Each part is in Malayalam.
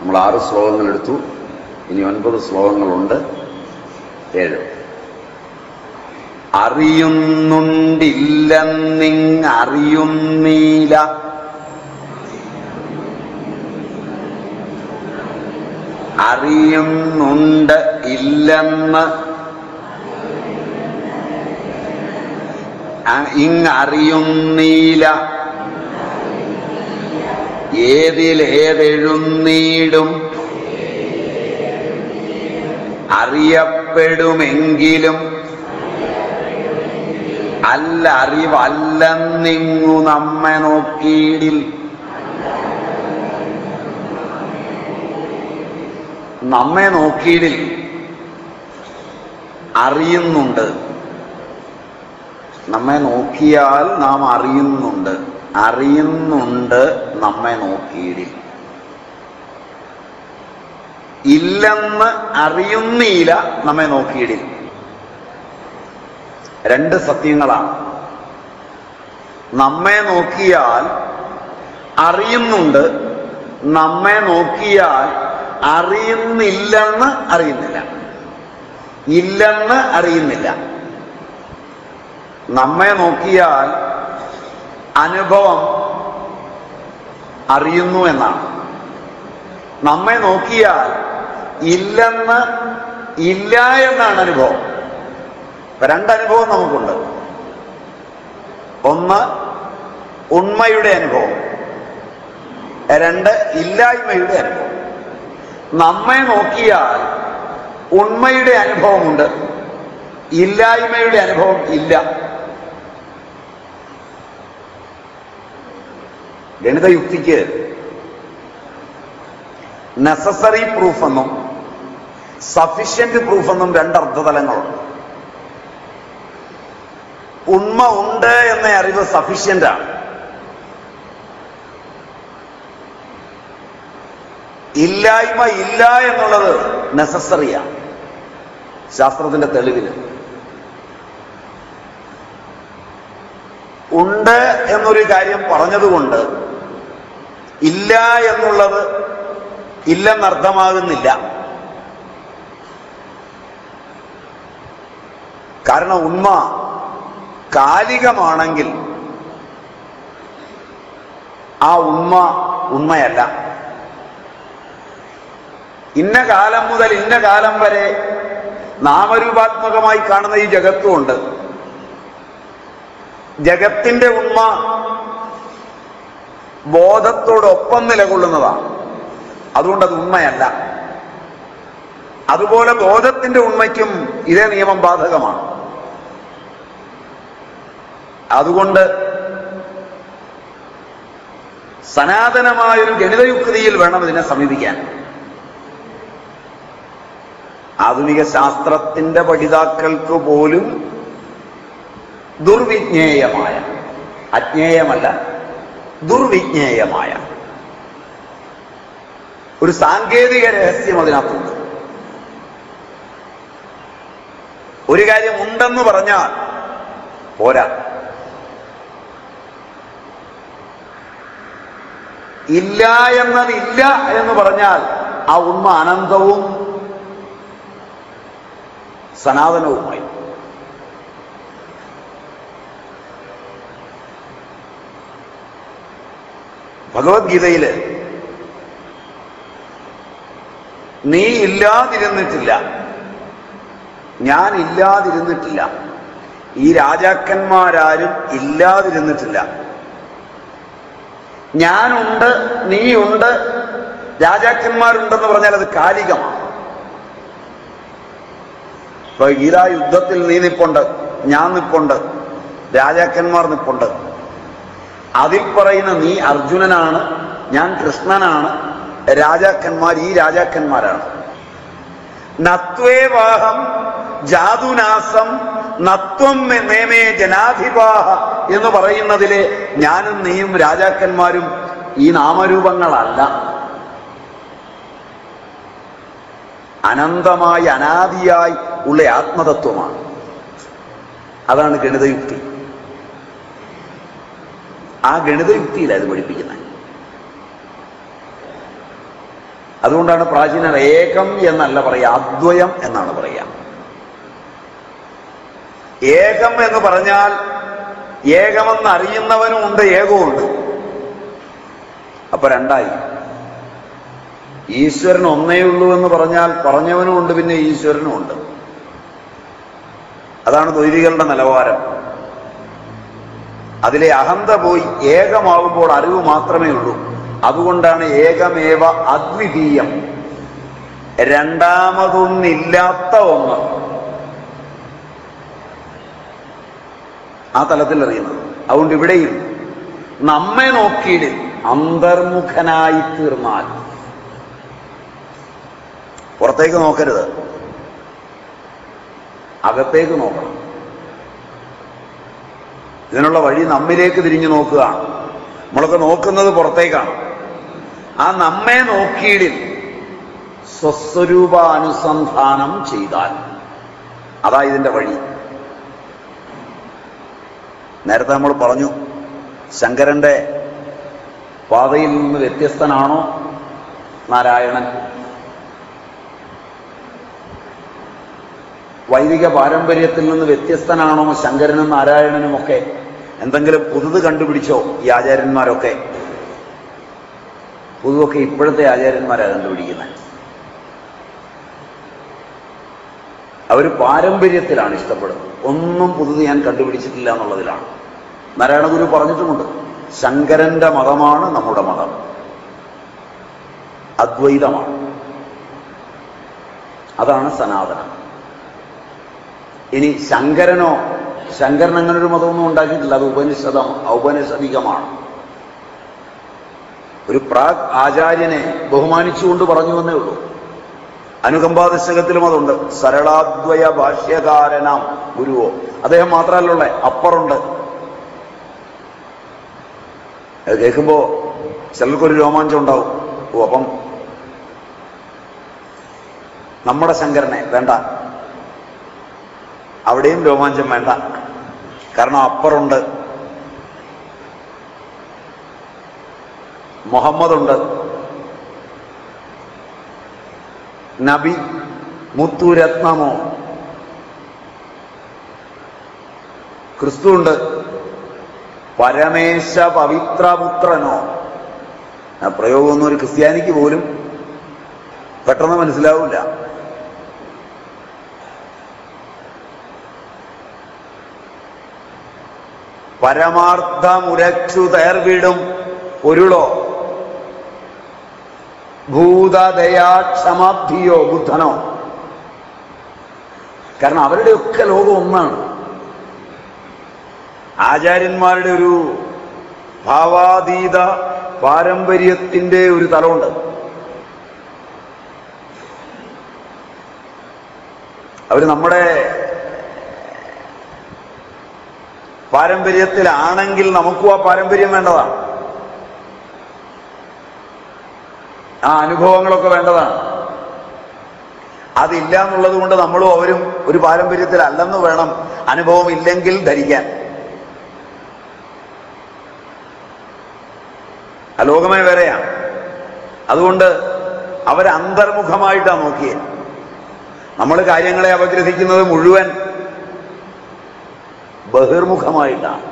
നമ്മൾ ആറ് ശ്ലോകങ്ങൾ എടുത്തു. ഇനി ഒൻപത് ശ്ലോകങ്ങളുണ്ട്. ഏഴ്. അറിയുന്നുണ്ടില്ലെന്നിങ് അറിയുന്നീല അറിയുന്നുണ്ട് ഇല്ലെന്ന്. ഇങ്ങറിയുന്നീല. ഏതിലേതെഴുന്നീടും അറിയപ്പെടുമെങ്കിലും അല്ല അറിവല്ലെന്നിങ്ങു നമ്മെ നോക്കിയിടിൽ. നമ്മെ നോക്കിയിടിൽ അറിയുന്നുണ്ട്. നമ്മെ നോക്കിയാൽ നാം അറിയുന്നുണ്ട്. അറിയുന്നുണ്ട് നമ്മെ നോക്കിയിടി. ഇല്ലെന്ന് അറിയുന്നില്ല നമ്മെ നോക്കിയിടി. രണ്ട് സത്യങ്ങളാണ്. നമ്മെ നോക്കിയാൽ അറിയുന്നുണ്ട് നമ്മെ നോക്കിയാൽ അറിയുന്നില്ലെന്ന് അറിയുന്നില്ല. ഇല്ലെന്ന് അറിയുന്നില്ല. നമ്മെ നോക്കിയാൽ അനുഭവം അറിയുന്നു എന്നാണ്. നമ്മെ നോക്കിയാൽ ഇല്ലെന്ന് ഇല്ല എന്നാണ് അനുഭവം. രണ്ടനുഭവം നമുക്കുണ്ട്. ഒന്ന് ഉണ്മയുടെ അനുഭവം. രണ്ട് ഇല്ലായ്മയുടെ അനുഭവം. നമ്മെ നോക്കിയാൽ ഉണ്മയുടെ അനുഭവമുണ്ട് ഇല്ലായ്മയുടെ അനുഭവം ഇല്ല. ഗണിതയുക്തിക്ക് നെസസറി പ്രൂഫ് എന്നും സഫിഷ്യന്റ് പ്രൂഫ് എന്നും രണ്ട് അർത്ഥതലങ്ങളുണ്ട് ഉണ്മ ഉണ്ട് എന്ന അറിവ് സഫിഷ്യന്റാണ് ഇല്ലായ്മ ഇല്ല എന്നുള്ളത് നെസസറിയാണ് ശാസ്ത്രത്തിന്റെ തെളിവിൽ ഉണ്ട് എന്നൊരു കാര്യം പറഞ്ഞതുകൊണ്ട് ഇല്ല എന്നുള്ളത് ഇല്ലെന്നർത്ഥമാകുന്നില്ല. കാരണം ഉണ്മ കാലികമാണെങ്കിൽ ആ ഉണ്മ ഉണ്മയല്ല ഇന്ന കാലം മുതൽ ഇന്ന കാലം വരെ നാമരൂപാത്മകമായി കാണുന്ന ഈ ജഗത്തുമുണ്ട് ജഗത്തിന്റെ ഉണ്മ ബോധത്തോടൊപ്പം നിലകൊള്ളുന്നതാണ് അതുകൊണ്ട് അത് ഉണ്മയല്ല. അതുപോലെ ബോധത്തിന്റെ ഉണ്മയ്ക്കും ഇതേ നിയമം ബാധകമാണ്. അതുകൊണ്ട് സനാതനമായൊരു ഗണിതയുക്തിയിൽ വേണം ഇതിനെ സമീപിക്കാൻ. ആധുനിക ശാസ്ത്രത്തിന്റെ പഠിതാക്കൾക്ക് പോലും ദുർവിജ്ഞേയമായ അജ്ഞേയമല്ല ദുർവിജ്ഞേയമായ. ഒരു സാങ്കേതിക രഹസ്യം അതിനകത്തുണ്ട്. ഒരു കാര്യം ഉണ്ടെന്ന് പറഞ്ഞാൽ പോരാ. ഇല്ല എന്നതില്ല എന്ന് പറഞ്ഞാൽ ആ ഉണ്മ അനന്തവും സനാതനവുമായി. ഭഗവത്ഗീതയിൽ നീ ഇല്ലാതിരുന്നിട്ടില്ല. ഞാൻ ഇല്ലാതിരുന്നിട്ടില്ല. ഈ രാജാക്കന്മാരാരും ഇല്ലാതിരുന്നിട്ടില്ല. ഞാനുണ്ട് നീയുണ്ട് രാജാക്കന്മാരുണ്ടെന്ന് പറഞ്ഞാൽ അത് കാലികമാണ്. ഇപ്പൊ ഗീതാ യുദ്ധത്തിൽ നീ നിപ്പുണ്ട് ഞാൻ നിപ്പുണ്ട് രാജാക്കന്മാർ നിപ്പുണ്ട്. അതിൽ പറയുന്ന നീ അർജുനനാണ് ഞാൻ കൃഷ്ണനാണ് രാജാക്കന്മാർ ഈ രാജാക്കന്മാരാണ്. നത്വേവാഹം ജാതുനാസം നത്വം നേമേ ജനാധിപാഹ എന്ന് പറയുന്നതിലെ ഞാനും നീയും രാജാക്കന്മാരും ഈ നാമരൂപങ്ങളല്ല. അനന്തമായി അനാദിയായി ഉള്ള ആത്മതത്വമാണ്. അതാണ് ഗണിതയുക്തി. ആ ഗണിതയുക്തിയിലാണ് ഇത് പഠിപ്പിക്കുന്നത്. അതുകൊണ്ടാണ് പ്രാചീനർ ഏകം എന്നല്ല പറയുക അദ്വയം എന്നാണ് പറയുക. ഏകം എന്ന് പറഞ്ഞാൽ ഏകമെന്ന് അറിയുന്നവനും ഉണ്ട് ഏകവുമുണ്ട് അപ്പൊ രണ്ടായി. ഈശ്വരൻ ഒന്നേ ഉള്ളൂ എന്ന് പറഞ്ഞാൽ പറഞ്ഞവനും ഉണ്ട് പിന്നെ ഈശ്വരനും ഉണ്ട്. അതാണ് ദ്വൈതികളുടെ നിലവാരം. അതിലെ അഹന്ത പോയി ഏകമാവുമ്പോൾ അറിവ് മാത്രമേ ഉള്ളൂ. അതുകൊണ്ടാണ് ഏകമേവ അദ്വിതീയം. രണ്ടാമതൊന്നില്ലാത്ത ഒന്ന്. ആ തലത്തിൽ അറിയുന്നത്. അതുകൊണ്ട് ഇവിടെയും നമ്മെ നോക്കിയിട്ട് അന്തർമുഖനായി തീർന്നാൽ പുറത്തേക്ക് നോക്കരുത്. അകത്തേക്ക് നോക്കണം. ഇതിനുള്ള വഴി നമ്മിലേക്ക് തിരിഞ്ഞു നോക്കുക. നമ്മളൊക്കെ നോക്കുന്നത് പുറത്തേക്കാണ്. ആ നമ്മെ നോക്കിയിടിൽ സ്വസ്വരൂപാനുസന്ധാനം ചെയ്താൽ അതാ ഇതിന്റെ വഴി. നേരത്തെ നമ്മൾ പറഞ്ഞു ശങ്കരന്റെ പാതയിൽ നിന്ന് വ്യത്യസ്തനാണോ നാരായണൻ? വൈദിക പാരമ്പര്യത്തിൽ നിന്ന് വ്യത്യസ്തനാണോ ശങ്കരനും നാരായണനും ഒക്കെ എന്തെങ്കിലും പുതുത് കണ്ടുപിടിച്ചോ ഈ ആചാര്യന്മാരൊക്കെ? പുതുവൊക്കെ ഇപ്പോഴത്തെ ആചാര്യന്മാരാണ് കണ്ടുപിടിക്കുന്നത്. അവർ പാരമ്പര്യത്തിലാണ് ഇഷ്ടപ്പെടുന്നത്. ഒന്നും പുതുത് ഞാൻ കണ്ടുപിടിച്ചിട്ടില്ല എന്നുള്ളതിലാണ്. നാരായണഗുരു പറഞ്ഞിട്ടുമുണ്ട് ശങ്കരന്റെ മതമാണ് നമ്മുടെ മതം. അദ്വൈതമാണ്. അതാണ് സനാതനം. ഇനി ശങ്കരനോ ശങ്കരൻ അങ്ങനെ ഒരു മതമൊന്നും ഉണ്ടാക്കിയിട്ടില്ല. അത് ഉപനിഷദം ഔപനിഷദികമാണ്. ഒരു പ്രാഗ് ആചാര്യനെ ബഹുമാനിച്ചുകൊണ്ട് പറഞ്ഞു എന്നേ ഉള്ളൂ. അനുകമ്പാദശകത്തിലും അതുണ്ട്. സരളാദ്വയ ഭാഷ്യകാരനാം ഗുരുവോ. അദ്ദേഹം മാത്രമല്ലുള്ള അപ്പറുണ്ട്. കേൾക്കുമ്പോ ചിലർക്കൊരു രോമാഞ്ചം ഉണ്ടാവും. ഓ അപ്പം നമ്മുടെ ശങ്കരനെ വേണ്ട. അവിടെയും രോമാഞ്ചം വേണ്ട. കാരണം അപ്പറുണ്ട്. മുഹമ്മദുണ്ട്. നബി മുത്തുരത്നമോ? ക്രിസ്തുണ്ട് പരമേശ പവിത്രപുത്രനോ? ആ പ്രയോഗമൊന്നും ഒരു ക്രിസ്ത്യാനിക്ക് പോലും പെട്ടെന്ന് മനസ്സിലാവില്ല. പരമാർത്ഥമുരച്ചു തേർവിടും പൊരുളോ ഭൂതദയാക്ഷമാബ്ധിയോ ബുദ്ധനോ. കാരണം അവരുടെയൊക്കെ ലോകം ഒന്നാണ്. ആചാര്യന്മാരുടെ ഒരു ഭാവാതീത പാരമ്പര്യത്തിന്റെ ഒരു തലമുണ്ട്. അവർ നമ്മുടെ പാരമ്പര്യത്തിലാണെങ്കിൽ നമുക്കും ആ പാരമ്പര്യം വേണ്ടതാണ്. ആ അനുഭവങ്ങളൊക്കെ വേണ്ടതാണ്. അതില്ല എന്നുള്ളത് കൊണ്ട് നമ്മളും അവരും ഒരു പാരമ്പര്യത്തിലല്ലെന്ന് വേണം അനുഭവം ഇല്ലെങ്കിൽ ധരിക്കാൻ ലോകമേ വേറെയാണ് അതുകൊണ്ട് അവരന്തർമുഖമായിട്ടാണ് നോക്കിയത് നമ്മൾ കാര്യങ്ങളെ അപഗ്രഹിക്കുന്നത് മുഴുവൻ ബഹിർമുഖമായിട്ടാണ്.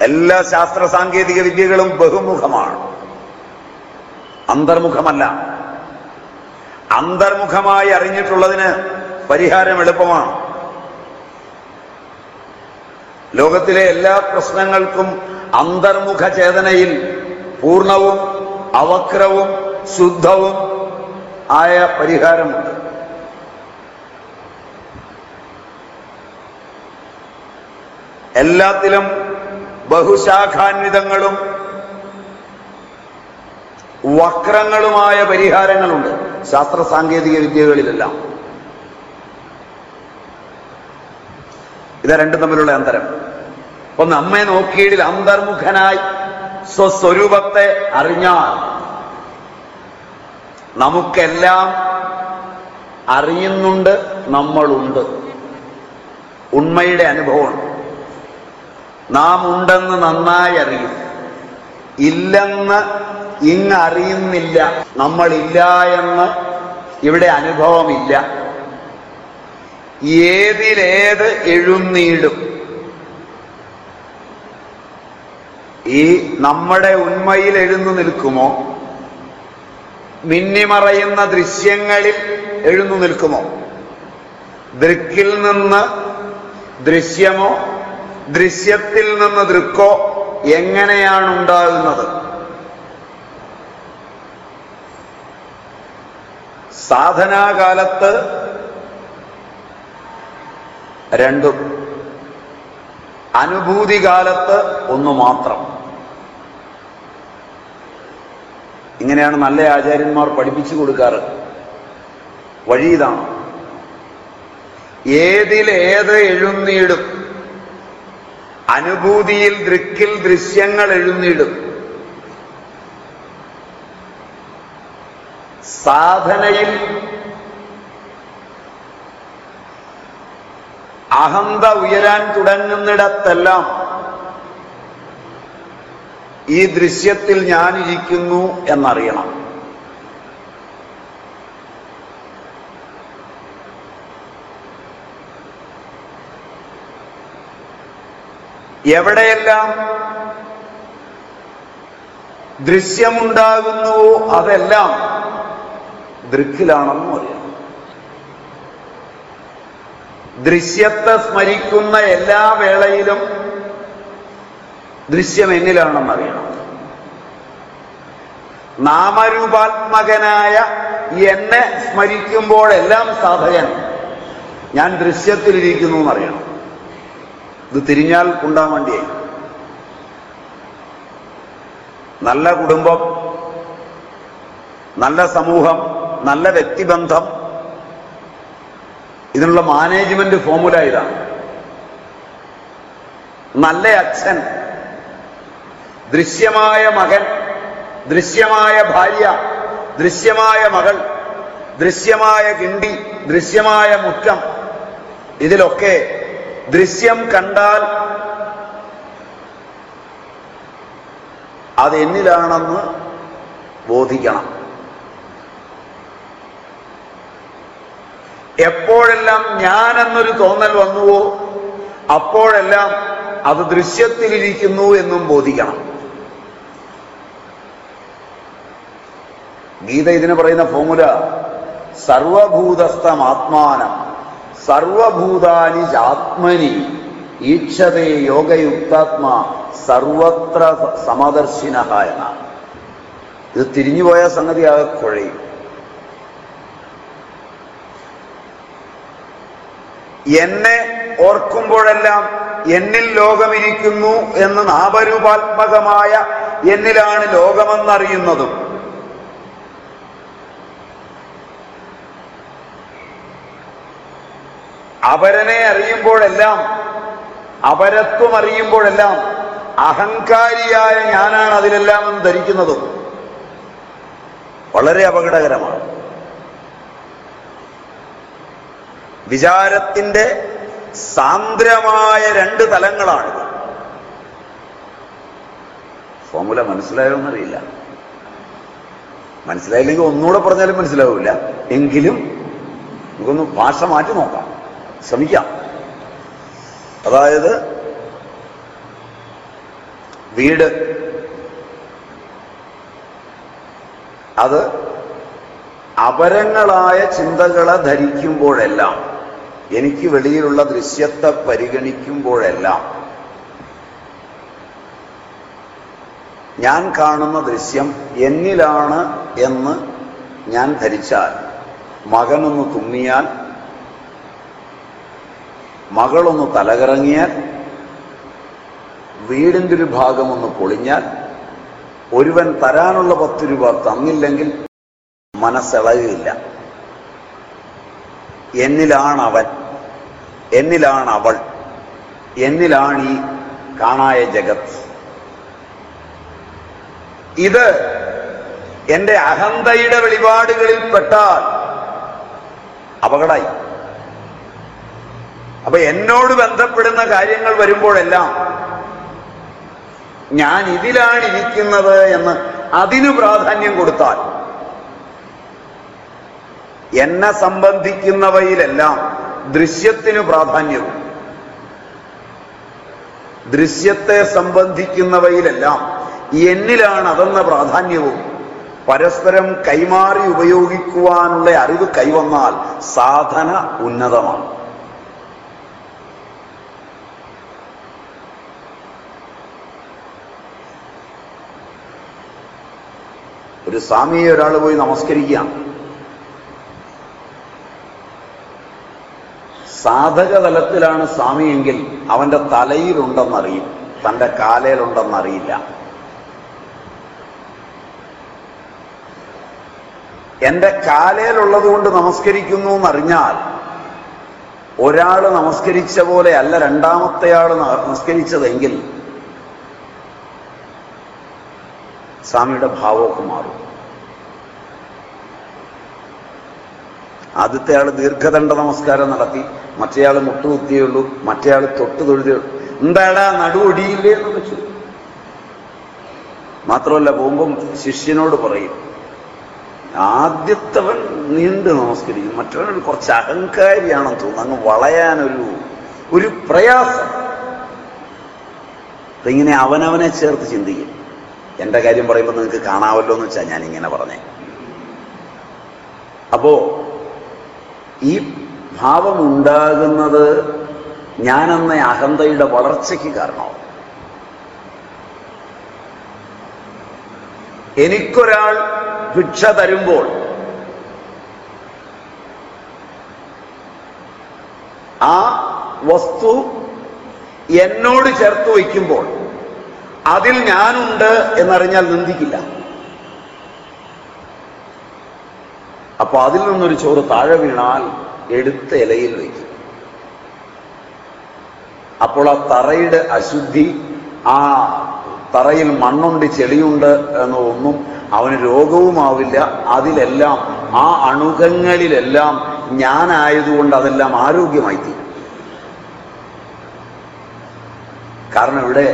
എല്ലാ ശാസ്ത്ര സാങ്കേതിക വിദ്യകളും ബഹുമുഖമാണ്. അന്തർമുഖമല്ല. അന്തർമുഖമായി അറിഞ്ഞിട്ടുള്ളതിന് പരിഹാരം എളുപ്പമാണ്. ലോകത്തിലെ എല്ലാ പ്രശ്നങ്ങൾക്കും അന്തർമുഖ ചേതനയിൽ പൂർണവും അവക്രവും ശുദ്ധവും ആയ പരിഹാരമുണ്ട്. എല്ലാത്തിലും ബഹുശാഖാന്വിതങ്ങളും വക്രങ്ങളുമായ പരിഹാരങ്ങളുണ്ട്. ശാസ്ത്ര സാങ്കേതിക വിദ്യകളിലെല്ലാം. ഇതാ രണ്ടും തമ്മിലുള്ള അന്തരം. അപ്പൊ നമ്മെ നോക്കിയിടിൽ അന്തർമുഖനായി സ്വസ്വരൂപത്തെ അറിഞ്ഞാൽ നമുക്കെല്ലാം അറിയുന്നുണ്ട് നമ്മളുണ്ട്. ഉണ്മയുടെ അനുഭവമാണ്. നാം ഉണ്ടെന്ന് നന്നായി അറിയും ഇല്ലെന്ന് അറിയുന്നില്ല നമ്മളില്ല എന്ന് ഇവിടെ അനുഭവമില്ല. ഏതിലേത് എഴുന്നീടും? ഈ നമ്മുടെ ഉന്മയിൽ എഴുന്നു നിൽക്കുമോ? മിന്നിമറയുന്ന ദൃശ്യങ്ങളിൽ എഴുന്നു നിൽക്കുമോ? ദൃക്കിൽ നിന്ന് ദൃശ്യമോ ദൃശ്യത്തിൽ നിന്ന് ദൃക്കോ എങ്ങനെയാണ് ഉണ്ടാകുന്നത്? സാധനാകാലത്ത് രണ്ടും അനുഭൂതി കാലത്ത് ഒന്ന് മാത്രം. ഇങ്ങനെയാണ് നല്ല ആചാര്യന്മാർ പഠിപ്പിച്ചു കൊടുക്കാറ്. വഴി ഇതാണ്. ഏതിലേത് എഴുന്നീടും? അനുഭൂതിയിൽ ദൃക്കിൽ ദൃശ്യങ്ങൾ എഴുന്നിടും. സാധനയിൽ അഹന്ത ഉയരാൻ തുടങ്ങുന്നിടത്തെല്ലാം ഈ ദൃശ്യത്തിൽ ഞാനിരിക്കുന്നു എന്നറിയണം. എവിടെയെല്ലാം ദൃശ്യമുണ്ടാകുന്നുവോ അതെല്ലാം ദൃക്കിലാണെന്നും പറയാം ദൃശ്യത്തെ സ്മരിക്കുന്ന എല്ലാ വേളയിലും ദൃശ്യം എന്നിലാണെന്ന് അറിയണം. നാമരൂപാത്മകനായ എന്നെ സ്മരിക്കുമ്പോഴെല്ലാം സാധകൻ. ഞാൻ ദൃശ്യത്തിലിരിക്കുന്നു എന്നറിയണം. ഇത് തിരിഞ്ഞാൽ കുണ്ടാൻ വേണ്ടിയായി നല്ല കുടുംബം നല്ല സമൂഹം നല്ല വ്യക്തിബന്ധം ഇതിനുള്ള മാനേജ്മെന്റ് ഫോമുല ഇതാണ്. നല്ല അച്ഛൻ ദൃശ്യമായ മകൻ ദൃശ്യമായ ഭാര്യ ദൃശ്യമായ മകൾ ദൃശ്യമായ കിണ്ടി ദൃശ്യമായ മുറ്റം ഇതിലൊക്കെ ദൃശ്യം കണ്ടാൽ അത് എന്നിലാണെന്ന് ബോധിക്കണം. എപ്പോഴെല്ലാം ഞാൻ എന്നൊരു തോന്നൽ വന്നുവോ അപ്പോഴെല്ലാം അത് ദൃശ്യത്തിലിരിക്കുന്നു എന്നും ബോധിക്കണം. ഗീത ഇതിന് പറയുന്ന ഫോമുല സർവഭൂതസ്ഥം ആത്മാനം സർവഭൂതാനി ജാത്മനി. ഈക്ഷതേ യോഗയുക്താത്മാ സർവത്ര സമദർശിന എന്ന. ഇത് തിരിഞ്ഞുപോയ സംഗതി ആകെ കുഴയും. എന്നെ ഓർക്കുമ്പോഴെല്ലാം എന്നിൽ ലോകമിരിക്കുന്നു എന്ന് നാമരൂപാത്മകമായ എന്നിലാണ് ലോകമെന്നറിയുന്നതും. അപരനെ അറിയുമ്പോഴെല്ലാം അപരത്വം അറിയുമ്പോഴെല്ലാം അഹങ്കാരിയായ ഞാനാണ് അതിലെല്ലാം എന്ന് ധരിക്കുന്നതും വളരെ അപകടകരമാണ്. വിചാരത്തിന്റെ സാന്ദ്രമായ രണ്ട് തലങ്ങളാണിത്. ഫോമുല മനസ്സിലായോന്നറിയില്ല മനസ്സിലായില്ലെങ്കിൽ ഒന്നുകൂടെ പറഞ്ഞാലും മനസ്സിലാവില്ല. എങ്കിലും നമുക്കൊന്ന് ഭാഷ മാറ്റി നോക്കാം. ശ്രമിക്കാം. അതായത് വീട് അത് അപരങ്ങളായ ചിന്തകളെ ധരിക്കുമ്പോഴെല്ലാം എനിക്ക് വെളിയിലുള്ള ദൃശ്യത്തെ പരിഗണിക്കുമ്പോഴെല്ലാം ഞാൻ കാണുന്ന ദൃശ്യം എന്നിലാണ് എന്ന് ഞാൻ ധരിച്ചാൽ മകനൊന്ന് തുമ്മിയാൽ മകളൊന്ന് തലകറങ്ങിയാൽ വീടിന്റെ ഒരു ഭാഗം ഒന്ന് പൊളിഞ്ഞാൽ ഒരുവൻ തരാനുള്ള പത്ത് രൂപ തന്നില്ലെങ്കിൽ മനസ്സിളകില്ല എന്നിലാണ് അവൻ എന്നിലാണ് അവൾ എന്നിലാണ് ഈ കാണായ ജഗത്. ഇത് എന്റെ അഹന്തയുടെ വെളിപാടുകളിൽ പെട്ടാൽ അപകടമായി. അപ്പൊ എന്നോട് ബന്ധപ്പെടുന്ന കാര്യങ്ങൾ വരുമ്പോഴെല്ലാം ഞാൻ ഇതിലാണ് ഇരിക്കുന്നത് എന്ന് അതിന് പ്രാധാന്യം കൊടുത്താൽ എന്നെ സംബന്ധിക്കുന്നവയിലെല്ലാം ദൃശ്യത്തിന് പ്രാധാന്യവും. ദൃശ്യത്തെ സംബന്ധിക്കുന്നവയിലെല്ലാം എന്നിലാണ് അതെന്ന പ്രാധാന്യവും പരസ്പരം കൈമാറി ഉപയോഗിക്കുവാനുള്ള അറിവ് കൈവന്നാൽ സാധന ഉന്നതമാണ്. ഒരു സ്വാമിയെ ഒരാൾ പോയി നമസ്കരിക്കുക. സാധക തലത്തിലാണ് സ്വാമിയെങ്കിൽ അവന്റെ തലയിലുണ്ടെന്നറിയും തന്റെ കാലയിലുണ്ടെന്നറിയില്ല എന്റെ കാലയിലുള്ളത് കൊണ്ട് നമസ്കരിക്കുന്നു എന്നറിഞ്ഞാൽ ഒരാൾ നമസ്കരിച്ച പോലെ അല്ല രണ്ടാമത്തെ നമസ്കരിച്ചതെങ്കിൽ സ്വാമിയുടെ ഭാവമൊക്കെ മാറും. ആദ്യത്തെ ആൾ ദീർഘദണ്ഡ നമസ്കാരം നടത്തി മറ്റേയാൾ മുട്ടുകുത്തിയുള്ളൂ മറ്റേയാൾ തൊട്ട് തൊഴുതേ എന്താടാ നടുവൊടിയില്ലേ എന്ന് വെച്ചു. മാത്രമല്ല പോകുമ്പം ശിഷ്യനോട് പറയും ആദ്യത്തവൻ നീണ്ട് നമസ്കരിക്കും മറ്റവനൊരു കുറച്ച് അഹങ്കാരിയാണെന്ന് തോന്നുന്നു. അങ്ങ് വളയാനൊരു ഒരു പ്രയാസം. ഇങ്ങനെ അവനവനെ ചേർത്ത് ചിന്തിക്കും. എന്റെ കാര്യം പറയുമ്പോൾ നിങ്ങൾക്ക് കാണാമല്ലോ എന്ന് വെച്ചാൽ ഞാൻ ഇങ്ങനെ പറഞ്ഞേ. അപ്പോ ഈ ഭാവം ഉണ്ടാകുന്നത് ഞാനെന്ന അഹന്തയുടെ വളർച്ചയ്ക്ക് കാരണമാവും. എനിക്കൊരാൾ ഭിക്ഷ തരുമ്പോൾ ആ വസ്തു എന്നോട് ചേർത്ത് വയ്ക്കുമ്പോൾ അതിൽ ഞാനുണ്ട് എന്നറിഞ്ഞാൽ നിന്ദിക്കില്ല. അപ്പൊ അതിൽ നിന്നൊരു ചോറ് താഴെ വീണാൽ എടുത്ത ഇലയിൽ വയ്ക്കും. അപ്പോൾ ആ തറയുടെ അശുദ്ധി ആ തറയിൽ മണ്ണുണ്ട് ചെളിയുണ്ട് എന്നതൊന്നും അവന് രോഗവുമാവില്ല. അതിലെല്ലാം ആ അണുകങ്ങളിലെല്ലാം ഞാനായതുകൊണ്ട് അതെല്ലാം ആരോഗ്യമായി തീരും കാരണം ഇവിടെ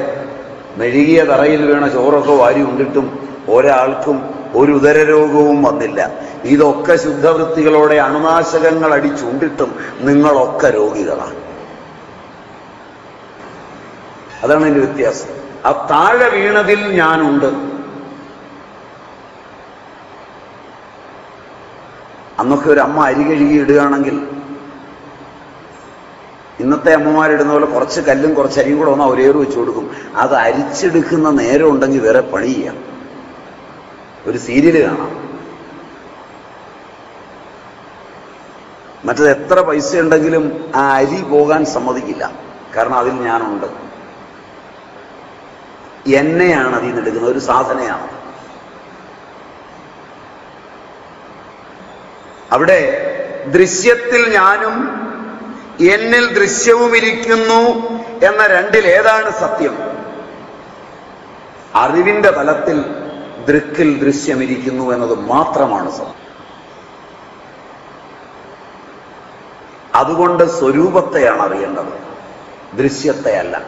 മെഴുകിയ തറയിൽ വീണ ചോറൊക്കെ വാരി ഉണ്ടിട്ടും ഒരാൾക്കും ഒരു ഉദരരോഗവും വന്നില്ല. ഇതൊക്കെ ശുദ്ധവൃത്തികളോടെ അണുനാശകങ്ങൾ അടിച്ചുണ്ടിട്ടും നിങ്ങളൊക്കെ രോഗികളാണ്. അതാണ് എന്റെ വ്യത്യാസം. ആ താഴെ വീണതിൽ ഞാനുണ്ട്. അന്നൊക്കെ ഒരു അമ്മ അരി കഴുകി ഇടുകയാണെങ്കിൽ ഇന്നത്തെ അമ്മമാരിടുന്ന പോലെ കുറച്ച് കല്ലും കുറച്ച് അരിയും കൂടെ ഒന്ന് ഒരേറ് വെച്ച് കൊടുക്കും. അത് അരിച്ചെടുക്കുന്ന നേരം ഉണ്ടെങ്കിൽ വേറെ പണി ചെയ്യാം ഒരു സീരിയൽ കാണാം. മറ്റത് എത്ര പൈസ ഉണ്ടെങ്കിലും ആ അരി പോകാൻ സമ്മതിക്കില്ല. കാരണം അതിൽ ഞാനുണ്ട്. എന്നെയാണ് അതിൽ നിന്ന് ഒരു സാധനയാണ്. അവിടെ ദൃശ്യത്തിൽ ഞാനും എന്നിൽ ദൃശ്യവും ഇരിക്കുന്നു എന്ന രണ്ടിൽ ഏതാണ് സത്യം? അറിവിന്റെ തലത്തിൽ ദൃക്കിൽ ദൃശ്യമിരിക്കുന്നു എന്നത് മാത്രമാണ് സത്യം. അതുകൊണ്ട് സ്വരൂപത്തെയാണ് അറിയേണ്ടത്. ദൃശ്യത്തെയല്ല.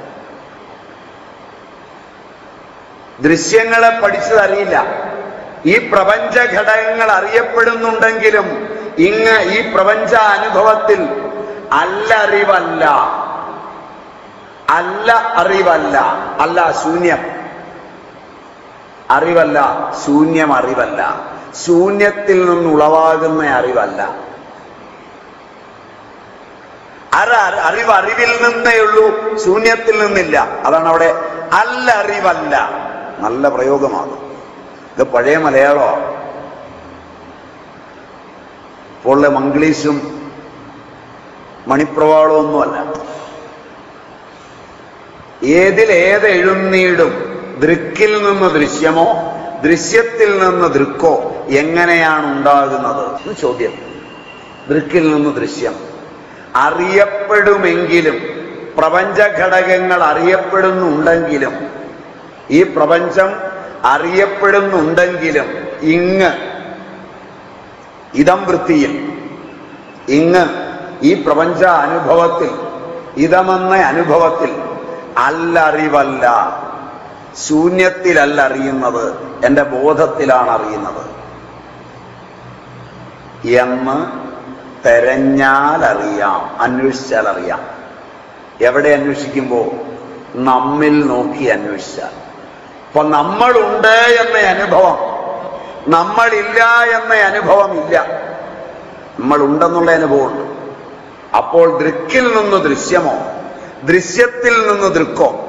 ദൃശ്യങ്ങളെ പഠിച്ചതറിയില്ല. ഈ പ്രപഞ്ച ഘടകങ്ങൾ അറിയപ്പെടുന്നുണ്ടെങ്കിലും ഇങ്ങ് ഈ പ്രപഞ്ച അനുഭവത്തിൽ അല്ല അറിവല്ല അല്ല അറിവല്ല. അല്ല ശൂന്യം. അറിവല്ല ശൂന്യം അറിവല്ല. ശൂന്യത്തിൽ നിന്ന് ഉളവാകുന്ന അറിവല്ല. അര അറിവ് അറിവിൽ നിന്നേ ഉള്ളൂ ശൂന്യത്തിൽ നിന്നില്ല. അതാണ് അവിടെ അല്ല അറിവല്ല നല്ല പ്രയോഗമാണ് ഇത് പഴയ മലയാളമാണ് ഇപ്പോൾ മംഗ്ലീഷും മണിപ്രവാളവും ഏതിലേതെഴുന്നീടും ദൃക്കിൽ നിന്ന് ദൃശ്യമോ ദൃശ്യത്തിൽ നിന്ന് ദൃക്കോ എങ്ങനെയാണ് ഉണ്ടാകുന്നത് എന്ന് ചോദ്യം. ദൃക്കിൽ നിന്ന് ദൃശ്യം. അറിയപ്പെടുമെങ്കിലും പ്രപഞ്ചഘടകങ്ങൾ അറിയപ്പെടുന്നുണ്ടെങ്കിലും ഈ പ്രപഞ്ചം അറിയപ്പെടുന്നുണ്ടെങ്കിലും ഇങ്ങ് ഇതം വൃത്തിയിൽ ഇങ്ങ് ഈ പ്രപഞ്ച അനുഭവത്തിൽ ഇതമെന്ന അനുഭവത്തിൽ അല്ലറിവല്ല. ശൂന്യത്തിലല്ല അറിയുന്നത് എന്റെ ബോധത്തിലാണ് അറിയുന്നത് എന്ന് തെരഞ്ഞാൽ അറിയാം അന്വേഷിച്ചാൽ അറിയാം എവിടെ അന്വേഷിക്കുമ്പോൾ നമ്മിൽ നോക്കി അന്വേഷിച്ചാൽ. അപ്പൊ നമ്മളുണ്ട് എന്ന അനുഭവം നമ്മളില്ല എന്ന അനുഭവം ഇല്ല നമ്മളുണ്ടെന്നുള്ള അനുഭവമുണ്ട്. അപ്പോൾ ദൃക്കിൽ നിന്ന് ദൃശ്യമോ? ദൃശ്യത്തിൽ നിന്ന് ദൃക്കോ?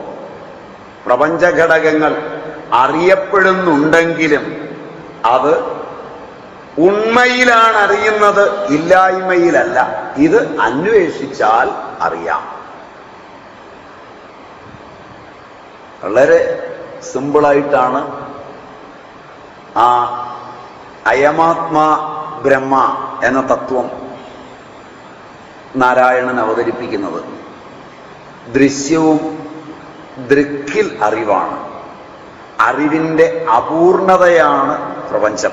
പ്രപഞ്ചഘടകങ്ങൾ അറിയപ്പെടുന്നുണ്ടെങ്കിലും അത് ഉണ്മയിലാണ് അറിയുന്നത് ഇല്ലായ്മയിലല്ല. ഇത് അന്വേഷിച്ചാൽ അറിയാം. വളരെ സിമ്പിളായിട്ടാണ് ആ അയമാത്മാ ബ്രഹ്മ എന്ന തത്വം നാരായണൻ അവതരിപ്പിക്കുന്നത്. ദൃശ്യവും ദൃക്കിൽ അറിവാണ്. അറിവിന്റെ അപൂർണതയാണ് പ്രപഞ്ചം.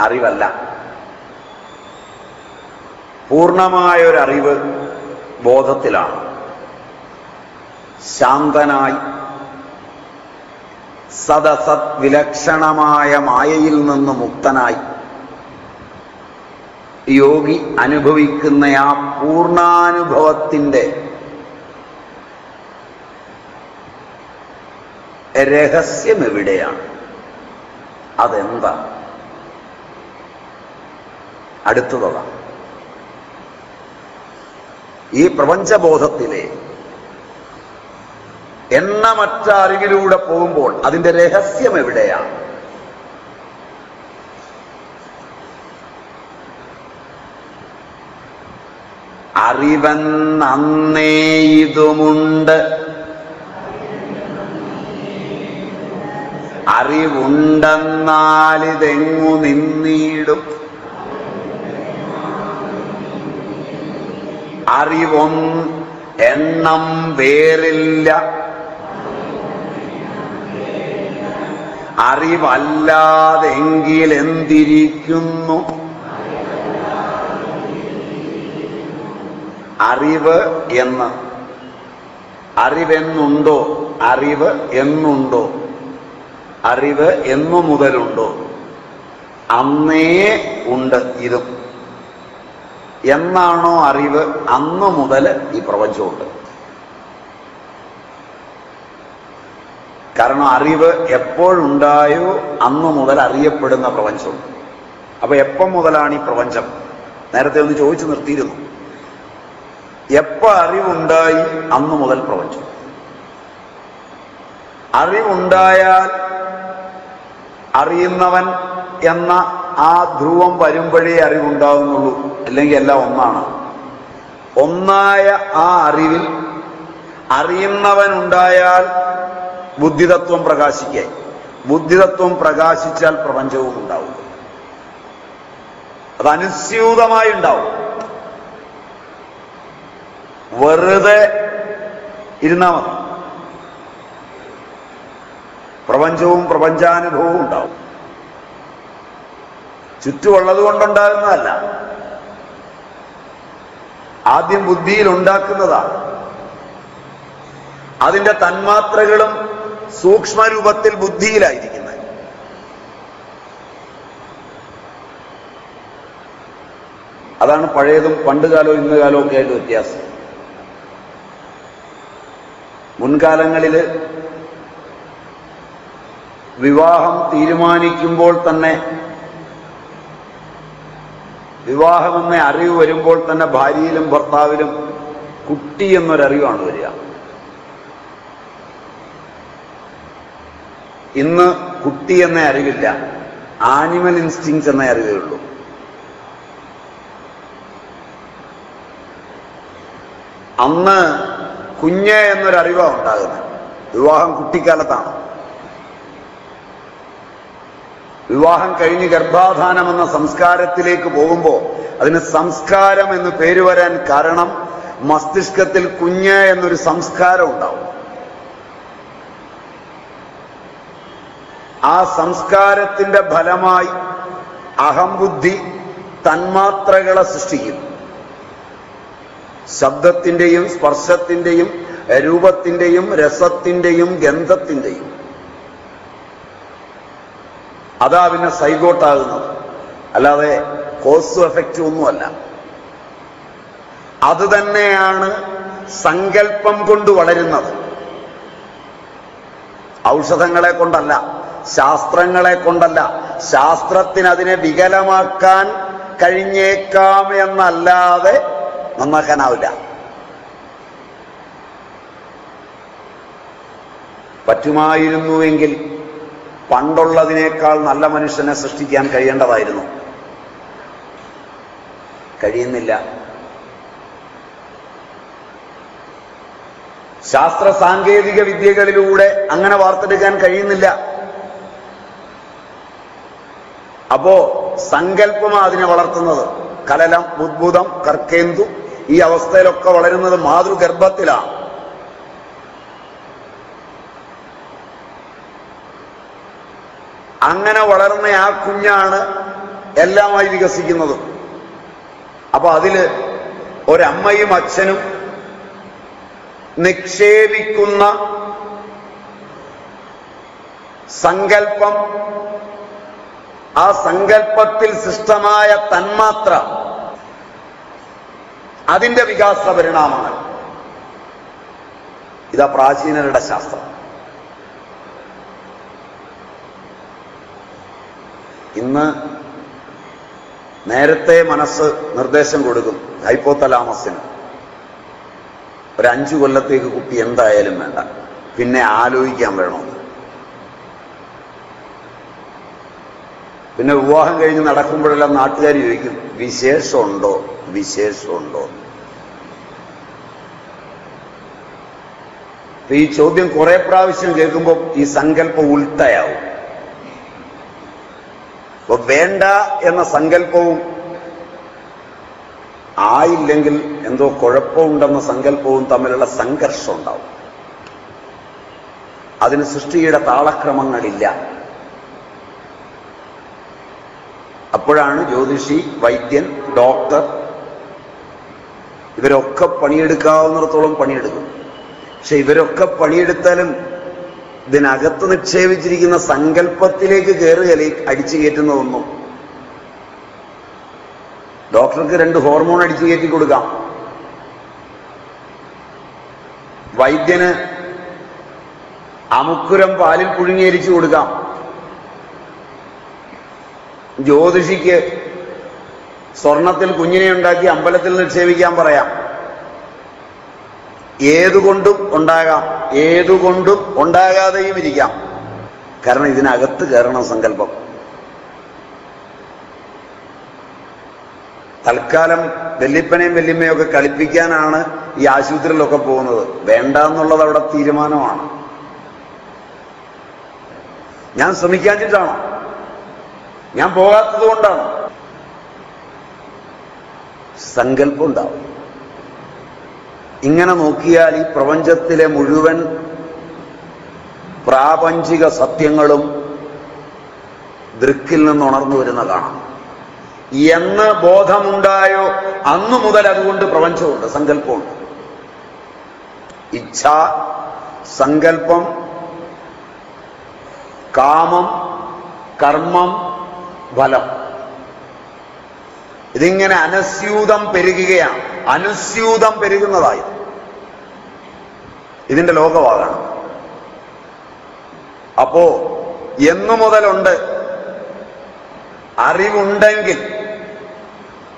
അറിവല്ല. പൂർണമായ ഒരു അറിവ് ബോധത്തിലാണ്. ശാന്തനായി സദസത് വിലക്ഷണമായ മായയിൽ നിന്ന് മുക്തനായി യോഗി അനുഭവിക്കുന്ന ആ പൂർണാനുഭവത്തിന്റെ രഹസ്യം എവിടെയാണ്? അതെന്താ? അടുത്തതാണ് ഈ പ്രപഞ്ചബോധത്തിലെ എണ്ണമറ്റ അറിവിലൂടെ പോകുമ്പോൾ അതിന്റെ രഹസ്യം എവിടെയാണ്? അറിവന്നേ ഇതുമുണ്ട്. അറിവുണ്ടെന്നാലിതെങ്ങു നിന്നിടും. അറിവും എണ്ണം വേറില്ല. അറിവല്ലാതെങ്കിൽ അറിവ് എന്ന്. അറിവെന്നുണ്ടോ? അറിവ് എന്നുണ്ടോ? അറിവ് എന്നു മുതലുണ്ടോ? അന്നേ ഉണ്ട് ഇതും. എന്നാണോ അറിവ്? അന്ന് മുതൽ ഈ പ്രപഞ്ചമുണ്ട്. കാരണം അറിവ് എപ്പോഴുണ്ടായോ അന്ന് മുതൽ അറിയപ്പെടുന്ന പ്രപഞ്ചമുണ്ട് അപ്പൊ എപ്പം മുതലാണ് ഈ പ്രപഞ്ചം? നേരത്തെ ഒന്ന് ചോദിച്ചു നിർത്തിയിരുന്നു. എപ്പോ അറിവുണ്ടായി അന്നു മുതൽ പ്രവചിച്ചു അറിവുണ്ടായാൽ അറിയുന്നവൻ എന്ന ആ ധ്രുവം വരുമ്പോഴേ അറിവുണ്ടാകുന്നുള്ളൂ അല്ലെങ്കിൽ എല്ലാം ഒന്നാണ്. ഒന്നായ ആ അറിവിൽ അറിയുന്നവൻ ഉണ്ടായാൽ ബുദ്ധിതത്വം പ്രകാശിക്കായി ബുദ്ധിതത്വം പ്രകാശിച്ചാൽ പ്രപഞ്ചവും ഉണ്ടാവും അത് അനുസ്യൂതമായി ഉണ്ടാവും. വെറുതെ ഇരുന്നാ മതി. പ്രപഞ്ചവും പ്രപഞ്ചാനുഭവവും ഉണ്ടാവും. ചുറ്റുമുള്ളത് കൊണ്ടുണ്ടാകുന്നതല്ല. ആദ്യം ബുദ്ധിയിൽ ഉണ്ടാക്കുന്നതാണ്. അതിന്റെ തന്മാത്രകളും സൂക്ഷ്മരൂപത്തിൽ ബുദ്ധിയിലായിരിക്കുന്നത്. അതാണ് പഴയതും പണ്ടുകാലവും ഇന്നുകാലവും ഒക്കെ ആയിട്ട് വ്യത്യാസം. മുൻകാലങ്ങളിൽ വിവാഹം തീരുമാനിക്കുമ്പോൾ തന്നെ വിവാഹമെന്ന അറിവ് വരുമ്പോൾ തന്നെ ഭാര്യയിലും ഭർത്താവിലും കുട്ടി എന്നൊരറിവാണ് വരിക. ഇന്ന് കുട്ടി എന്ന അറിവില്ല. ആനിമൽ ഇൻസ്റ്റിങ്സ് എന്ന അറിവേ ഉള്ളൂ. അന്ന് കുഞ്ഞ് എന്നൊരറിവാണ് ഉണ്ടാകുന്നത്. വിവാഹം കുട്ടിക്കാലത്താണ്. വിവാഹം കഴിഞ്ഞ് ഗർഭാധാനം എന്ന സംസ്കാരത്തിലേക്ക് പോകുമ്പോൾ അതിന് സംസ്കാരം എന്ന് പേര് വരാൻ കാരണം മസ്തിഷ്കത്തിൽ കുഞ്ഞ് എന്നൊരു സംസ്കാരം ഉണ്ടാവും. ആ സംസ്കാരത്തിന്റെ ഫലമായി അഹംബുദ്ധി തന്മാത്രകളെ സൃഷ്ടിക്കും. ശബ്ദത്തിന്റെയും സ്പർശത്തിന്റെയും രൂപത്തിന്റെയും രസത്തിന്റെയും ഗന്ധത്തിന്റെയും അതാ പിന്നെ സൈഗോട്ടാകുന്നത് അല്ലാതെ കോസ് എഫക്റ്റ് ഒന്നുമല്ല. അത് തന്നെയാണ് സങ്കല്പം കൊണ്ട് വളരുന്നത്. ഔഷധങ്ങളെ കൊണ്ടല്ല ശാസ്ത്രങ്ങളെ കൊണ്ടല്ല ശാസ്ത്രത്തിന് അതിനെ വികലമാക്കാൻ കഴിഞ്ഞേക്കാം എന്നല്ലാതെ നന്നാക്കാനാവില്ല. പറ്റുമായിരുന്നുവെങ്കിൽ പണ്ടുള്ളതിനേക്കാൾ നല്ല മനുഷ്യനെ സൃഷ്ടിക്കാൻ കഴിയേണ്ടതായിരുന്നു. കഴിയുന്നില്ല. ശാസ്ത്ര സാങ്കേതിക വിദ്യകളിലൂടെ അങ്ങനെ വാർത്തെടുക്കാൻ കഴിയുന്നില്ല. അപ്പോ സങ്കല്പമാണ് അതിനെ വളർത്തുന്നത്. കലലം ഉദ്ഭുതം കർക്കേന്തു ഈ അവസ്ഥയിലൊക്കെ വളരുന്നത് മാതൃഗർഭത്തിലാണ് അങ്ങനെ വളർന്ന ആ കുഞ്ഞാണ് എല്ലാമായി വികസിക്കുന്നത്. അപ്പൊ അതിൽ ഒരമ്മയും അച്ഛനും നിക്ഷേപിക്കുന്ന സങ്കല്പം ആ സങ്കല്പത്തിൽ സൃഷ്ടമായ തന്മാത്ര അതിന്റെ വികാസ പരിണാമങ്ങൾ. ഇതാ പ്രാചീനരുടെ ശാസ്ത്രം. ഇന്ന് നേരത്തെ മനസ്സ് നിർദ്ദേശം കൊടുക്കും ഹൈപ്പോത്തലാമസിന് ഒരു അഞ്ചു കൊല്ലത്തേക്ക് കുട്ടി എന്തായാലും വേണ്ട. പിന്നെ ആലോചിക്കാൻ വേണമെന്ന്. പിന്നെ വിവാഹം കഴിഞ്ഞ് നടക്കുമ്പോഴെല്ലാം നാട്ടുകാർ ചോദിക്കും വിശേഷമുണ്ടോ? വിശേഷമുണ്ടോ? ഈ ചോദ്യം കുറെ പ്രാവശ്യം കേൾക്കുമ്പോൾ ഈ സങ്കല്പം ഉൾട്ടയാവും. അപ്പൊ വേണ്ട എന്ന സങ്കല്പവും ആയില്ലെങ്കിൽ എന്തോ കുഴപ്പമുണ്ടെന്ന സങ്കല്പവും തമ്മിലുള്ള സംഘർഷം ഉണ്ടാവും. അതിന് സൃഷ്ടിയുടെ താളക്രമങ്ങളില്ല. അപ്പോഴാണ് ജ്യോതിഷി വൈദ്യൻ ഡോക്ടർ ഇവരൊക്കെ പണിയെടുക്കാവുന്നിടത്തോളം പണിയെടുക്കും. പക്ഷെ ഇവരൊക്കെ പണിയെടുത്താലും ഇതിനകത്ത് നിക്ഷേപിച്ചിരിക്കുന്ന സങ്കല്പത്തിലേക്ക് കയറുകയല്ലേ അടിച്ചു കയറ്റുന്നതൊന്നും ഡോക്ടർക്ക് രണ്ട് ഹോർമോൺ അടിച്ചു കയറ്റി കൊടുക്കാം. വൈദ്യന് അമുക്കുരം പാലിൽ പുഴുങ്ങിയരിച്ചു കൊടുക്കാം. ജ്യോതിഷിക്ക് സ്വർണത്തിൽ കുഞ്ഞിനെ ഉണ്ടാക്കി അമ്പലത്തിൽ നിക്ഷേപിക്കാൻ പറയാം. ഏതുകൊണ്ടും ഉണ്ടാകാം. ഏതുകൊണ്ടും ഉണ്ടാകാതെയും ഇരിക്കാം. കാരണം ഇതിനകത്ത് കയറണം സങ്കല്പം. തൽക്കാലം വെല്ലിപ്പനയും വെല്ലിമ്മയൊക്കെ ഒക്കെ കളിപ്പിക്കാനാണ് ഈ ആശുപത്രിയിലൊക്കെ പോകുന്നത്. വേണ്ട എന്നുള്ളത് അവിടെ തീരുമാനമാണ്. ഞാൻ ശ്രമിക്കാഞ്ഞിട്ടാണോ. ഞാൻ പോകാത്തത് കൊണ്ടാണ്. സങ്കല്പം ഉണ്ടാവും ഇങ്ങനെ നോക്കിയാൽ ഈ പ്രപഞ്ചത്തിലെ മുഴുവൻ പ്രാപഞ്ചിക സത്യങ്ങളും ദൃക്കിൽ നിന്ന് ഉണർന്നു വരുന്ന കാണാം എന്ന് ബോധമുണ്ടായോ? അന്നു മുതൽ അതുകൊണ്ട് പ്രപഞ്ചമുണ്ട് സങ്കല്പമുണ്ട്. ഇച്ഛ സങ്കല്പം കാമം കർമ്മം ഫലം. ഇതിങ്ങനെ അനുസ്യൂതം പെരുകുകയാണ്. അനുസ്യൂതം പെരുകുന്നതായി. ഇതിന്റെ ലോകമാകണം അപ്പോ എന്നു മുതലുണ്ട്. അറിവുണ്ടെങ്കിൽ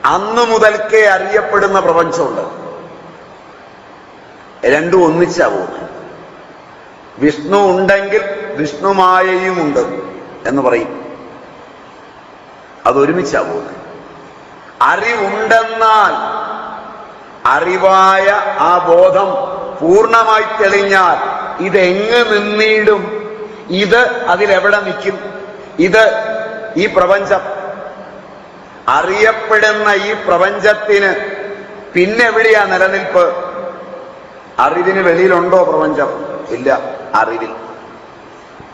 അന്നു മുതൽക്കേ അറിയപ്പെടുന്ന പ്രപഞ്ചമുണ്ട്. രണ്ടും ഒന്നിച്ചാ പോകുന്നത്. വിഷ്ണു ഉണ്ടെങ്കിൽ വിഷ്ണുമായയുമുണ്ട് എന്ന് പറയും. അതൊരുമിച്ചാ പോകുന്നത്. അറിവുണ്ടെന്നാൽ അറിവായ ആ ബോധം പൂർണമായി തെളിഞ്ഞാൽ ഇതെങ്ങ് നിന്നിടും? ഇത് അതിലെവിടെ നിൽക്കും? ഇത് ഈ പ്രപഞ്ചം. അറിയപ്പെടുന്ന ഈ പ്രപഞ്ചത്തിന് പിന്നെവിടെയാ നിലനിൽപ്പ്? അറിവിന് വെളിയിലുണ്ടോ പ്രപഞ്ചം? ഇല്ല അറിവിൽ.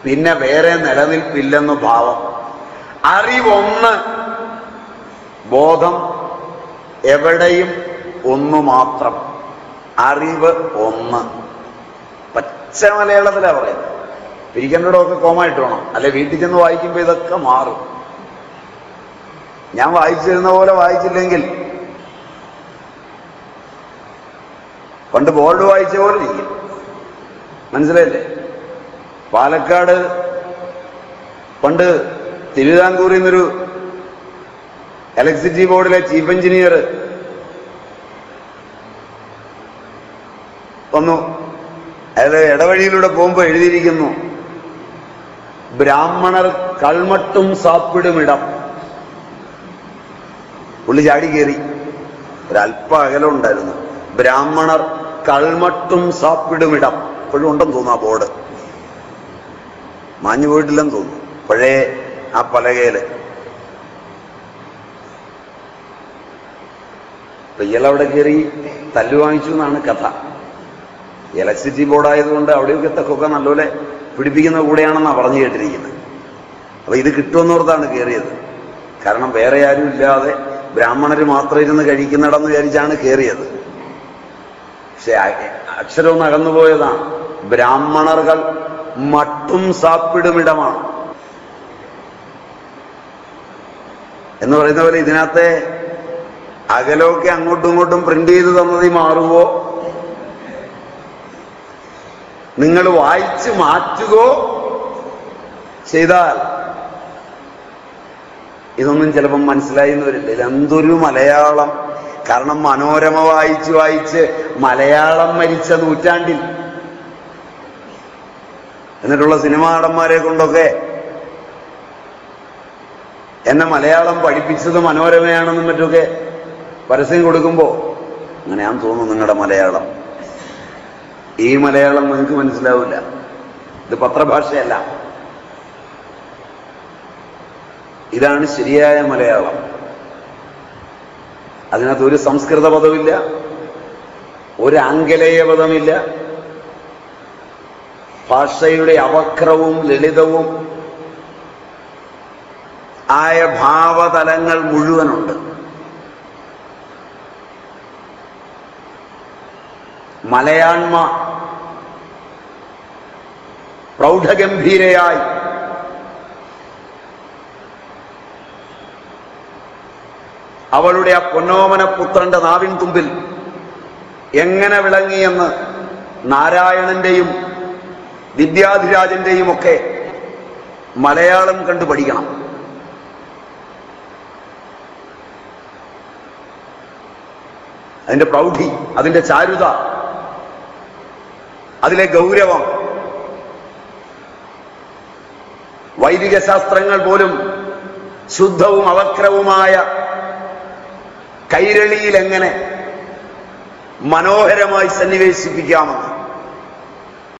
പിന്നെ വേറെ നിലനിൽപ്പില്ലെന്ന് ഭാവം. അറിവൊന്ന് ബോധം എവിടെയും ഒന്നു മാത്രം. അറിവ് ഒന്ന്. പച്ച മലയാളത്തിലാ പറയുന്നത്. പിരിക്കേണ്ടതൊക്കെ കോമായിട്ട് വേണം. അല്ലെ വീട്ടിൽ ചെന്ന് വായിക്കുമ്പോൾ ഇതൊക്കെ മാറും. ഞാൻ വായിച്ചിരുന്ന പോലെ വായിച്ചില്ലെങ്കിൽ പണ്ട് ബോർഡ് വായിച്ച പോലെ ഇരിക്കും. മനസ്സിലായില്ലേ? പാലക്കാട് പണ്ട് തിരുവിതാംകൂറിൽ നിന്നൊരു ഇലക്ട്രിസിറ്റി ബോർഡിലെ ചീഫ് എഞ്ചിനീയർ വന്നു. അയാൾ ഇടവഴിയിലൂടെ പോകുമ്പോൾ എഴുതിയിരിക്കുന്നു ബ്രാഹ്മണർ കൾമട്ടും സാപ്പിടുമിടം പുള്ളി ചാടി കയറി. ഒരല്പ അകലം ഉണ്ടായിരുന്നു. ബ്രാഹ്മണർ കൾമട്ടും സാപ്പിടുമിടം ഇപ്പോഴും ഉണ്ടെന്ന് തോന്നുന്നു ആ ബോർഡ്. മാഞ്ഞു പോയിട്ടില്ലെന്ന് തോന്നുന്നു. പഴയ ആ പലകയിൽ അപ്പൊ ഇയാൾ അവിടെ കയറി തല്ലു വാങ്ങിച്ചു എന്നാണ് കഥ. ഇലക്ട്രിസിറ്റി ബോർഡ് ആയതുകൊണ്ട് അവിടെയൊക്കെ തെക്കൊക്കെ നല്ലപോലെ പിടിപ്പിക്കുന്ന കൂടെയാണെന്നാണ് പറഞ്ഞു കേട്ടിരിക്കുന്നത്. അപ്പൊ ഇത് കിട്ടുമെന്നോർത്താണ് കയറിയത് കാരണം വേറെ ആരും ഇല്ലാതെ ബ്രാഹ്മണര് മാത്രം ഇരുന്ന് കഴിക്കുന്നിടന്ന് വിചാരിച്ചാണ് കയറിയത് പക്ഷെ അക്ഷരവും അകന്നുപോയതാണ്. ബ്രാഹ്മണർകൾ മട്ടും സാപ്പിടുമിടമാണ് എന്ന് പറയുന്ന പോലെ ഇതിനകത്തെ അകലമൊക്കെ അങ്ങോട്ടും ഇങ്ങോട്ടും പ്രിന്റ് ചെയ്ത് തന്നതി മാറുമോ നിങ്ങൾ വായിച്ച് മാറ്റുകയോ ചെയ്താൽ ഇതൊന്നും ചിലപ്പം മനസ്സിലായി എന്ന് വരില്ല. ഇതെന്തൊരു മലയാളം. കാരണം മനോരമ വായിച്ച് വായിച്ച് മലയാളം മരിച്ച നൂറ്റാണ്ടിൽ എന്നിട്ടുള്ള സിനിമാ നടന്മാരെ കൊണ്ടൊക്കെ എന്നെ മലയാളം പഠിപ്പിച്ചത് മനോരമയാണെന്നും മറ്റൊക്കെ പരസ്യം കൊടുക്കുമ്പോ അങ്ങനെയാന്ന് തോന്നുന്നു നിങ്ങളുടെ മലയാളം. ഈ മലയാളം നിങ്ങൾക്ക് മനസ്സിലാവില്ല. ഇത് പത്രഭാഷയല്ല. ഇതാണ് ശരിയായ മലയാളം. അതിനകത്ത് ഒരു സംസ്കൃത പദമില്ല ഒരു ആംഗലേയ പദമില്ല. ഭാഷയുടെ അവക്രവും ലളിതവും ആയ ഭാവതലങ്ങൾ മുഴുവനുണ്ട്. മലയാണ്മ പ്രൗഢഗംഭീരയായി. അവളുടെ ആ പൊന്നോമന പുത്രന്റെ നാവിൻ തുമ്പിൽ എങ്ങനെ വിളങ്ങിയെന്ന് നാരായണന്റെയും വിദ്യാധിരാജന്റെയും ഒക്കെ മലയാളം കണ്ടു പഠിക്കണം. അതിന്റെ പ്രൗഢി അതിന്റെ ചാരുത അതിലെ ഗൗരവം. വൈദിക ശാസ്ത്രങ്ങൾ പോലും ശുദ്ധവും അവക്രവുമായ കൈരളിയിൽ എങ്ങനെ മനോഹരമായി സന്നിവേശിപ്പിക്കാമെന്ന്.